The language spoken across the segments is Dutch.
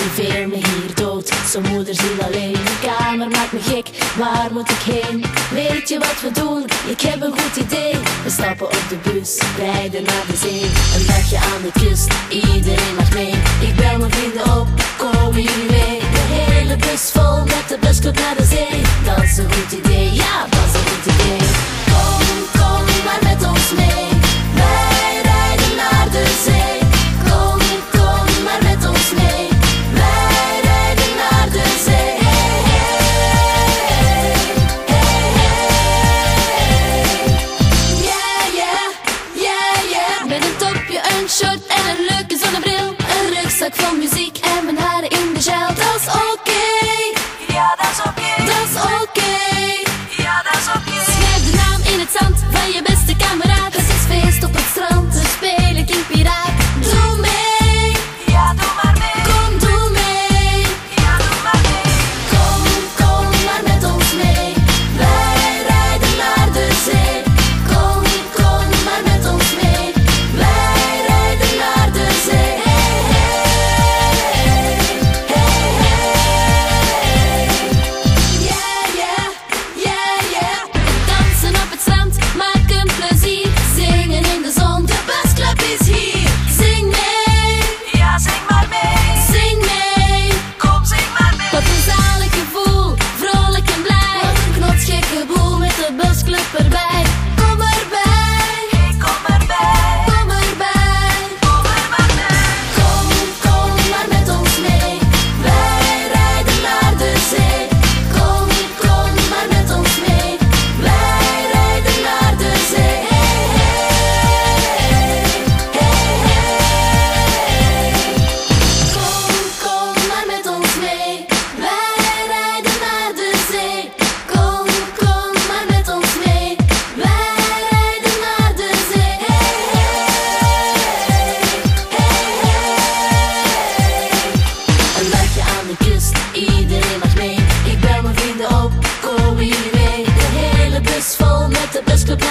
motiveer me hier dood. Zijn moeder ziet alleen, de kamer maakt me gek, waar moet ik heen? Weet je wat we doen? Ik heb een goed idee. We stappen op de bus, rijden naar de zee. Een dagje aan de kust, iedereen mag mee. Ik bel mijn vrienden op, komen jullie mee? De hele bus vol met de busclub naar de zee. Dat is een goed idee. een leuke zonnebril, een rugzak van muziek.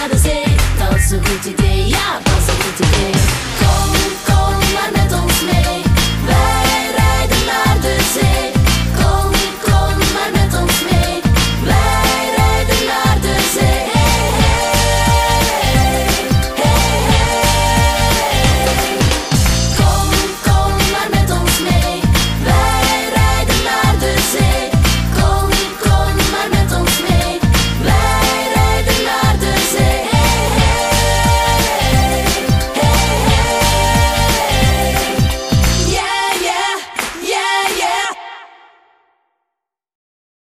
How does it? Thoughts of today? Yeah, thoughts of who today.